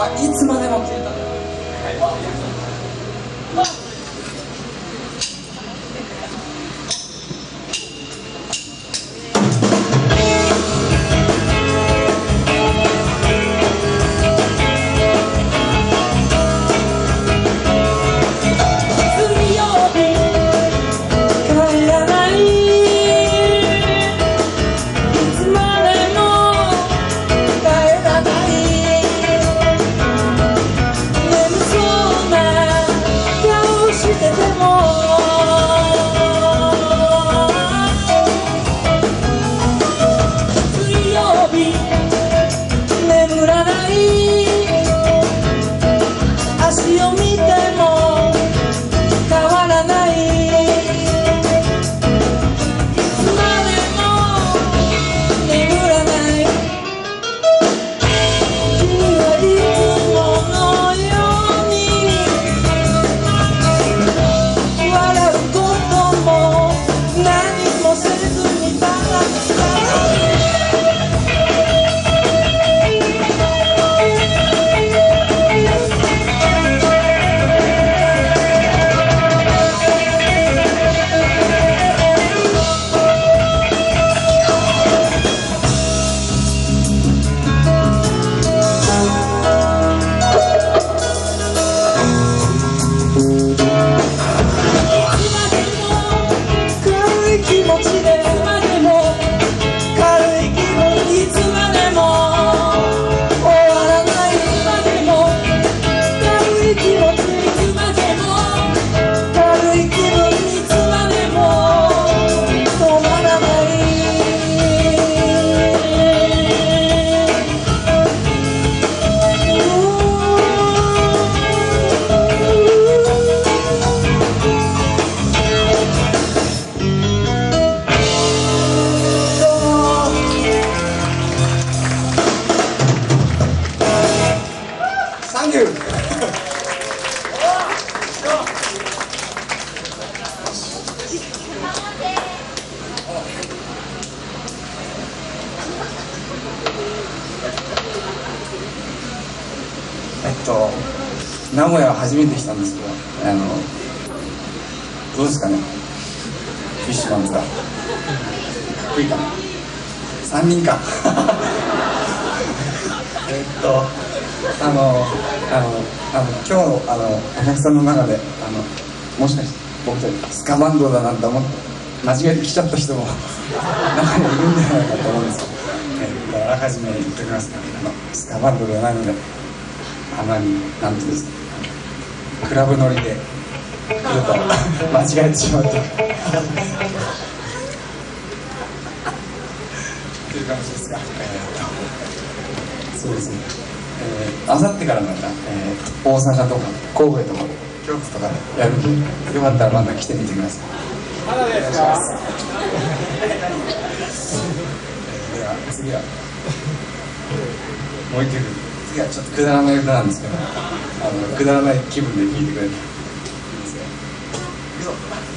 はい。つまでも水サンキューえっと名古屋は初めて来たんですけどあのどうですかね。フィッシュマンズが。かっこいいかな。3人か。えっとあのあのあの今日あのお客さんの中であのもしかして僕スカバンドだなんて思って間違えて来ちゃった人も 中にいるんじゃないかと思うんですけど、えあらかじめ言っておきますあのスカバンドではないのであまりなんていうんですかクラブ乗りで来ると 間違えてしまうとという感じですが、えーそうですね、あさってからまた、えー大阪とか神戸とか京都とかでやるんでよかったらまた来てみてください。お願いします。では次は。もう一曲。次はちょっとくだらない歌なんですけどあのくだらない気分で聴いてくれて